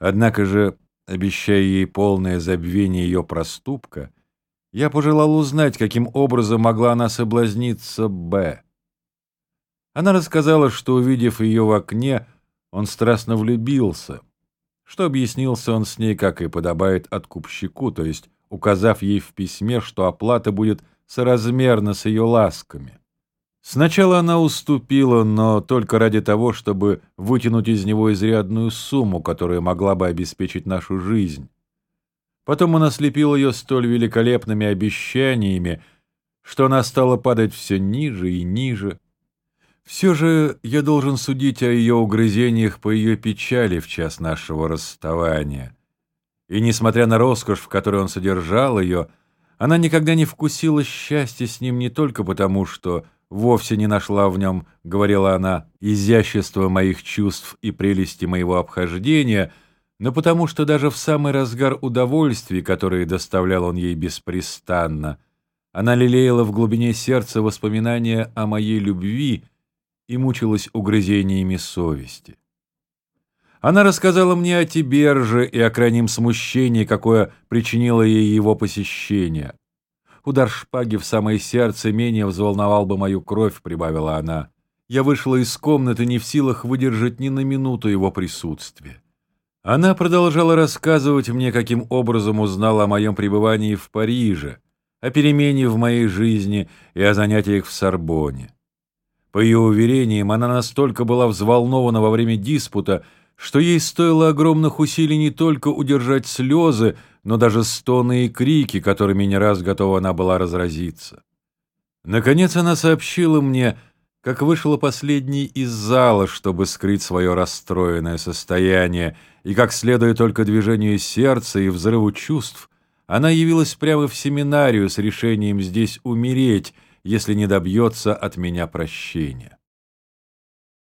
Однако же, обещая ей полное забвение ее проступка, я пожелал узнать, каким образом могла она соблазниться Б. Она рассказала, что, увидев ее в окне, он страстно влюбился, что объяснился он с ней, как и подобает откупщику, то есть указав ей в письме, что оплата будет соразмерна с ее ласками. Сначала она уступила, но только ради того, чтобы вытянуть из него изрядную сумму, которая могла бы обеспечить нашу жизнь. Потом он ослепил ее столь великолепными обещаниями, что она стала падать все ниже и ниже. Все же я должен судить о ее угрызениях по ее печали в час нашего расставания. И несмотря на роскошь, в которой он содержал ее, она никогда не вкусила счастья с ним не только потому, что вовсе не нашла в нем, говорила она, изящества моих чувств и прелести моего обхождения, но потому что даже в самый разгар удовольствий, которые доставлял он ей беспрестанно, она лелеяла в глубине сердца воспоминания о моей любви и мучилась угрызениями совести. Она рассказала мне о Тиберже и о крайнем смущении, какое причинило ей его посещение. Удар шпаги в самое сердце менее взволновал бы мою кровь, прибавила она. Я вышла из комнаты не в силах выдержать ни на минуту его присутствия. Она продолжала рассказывать мне, каким образом узнала о моем пребывании в Париже, о перемене в моей жизни и о занятиях в Сорбоне. По ее уверениям, она настолько была взволнована во время диспута, что ей стоило огромных усилий не только удержать слезы, но даже стоны и крики, которыми не раз готова она была разразиться. Наконец она сообщила мне, как вышла последней из зала, чтобы скрыть свое расстроенное состояние, и как, следуя только движению сердца и взрыву чувств, она явилась прямо в семинарию с решением здесь умереть, если не добьется от меня прощения.